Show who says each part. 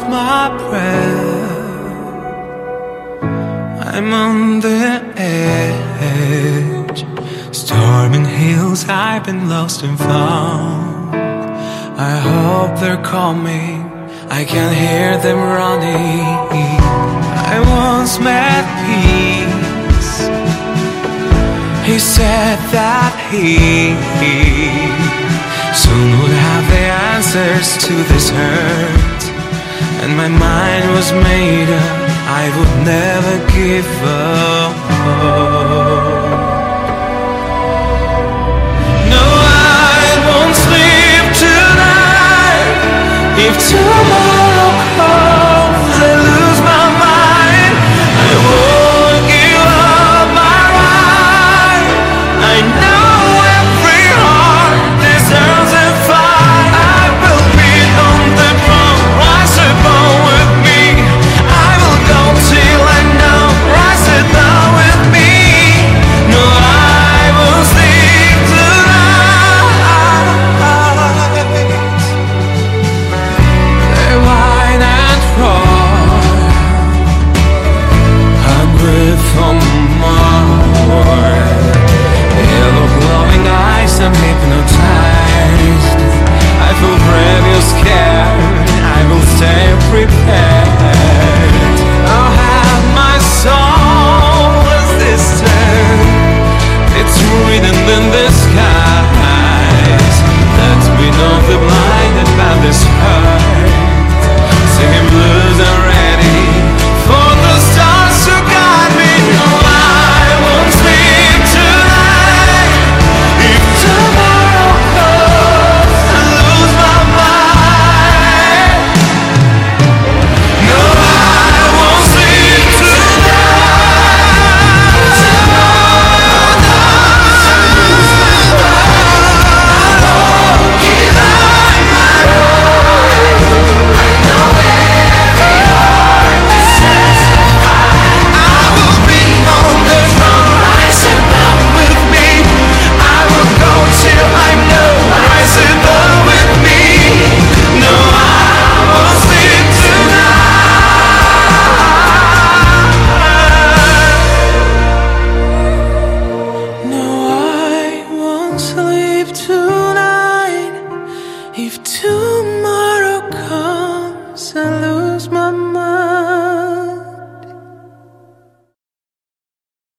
Speaker 1: of my prayer. I'm on the edge. Storming hills I've been lost and found. I hope they're coming I can hear them running. I once met peace. He said that he, he soon would have the answers to this hurt. And my mind was made up. I would never give up. on. My head look loving eyes I'm hypnotized sleep tonight if tomorrow comes I lose my mind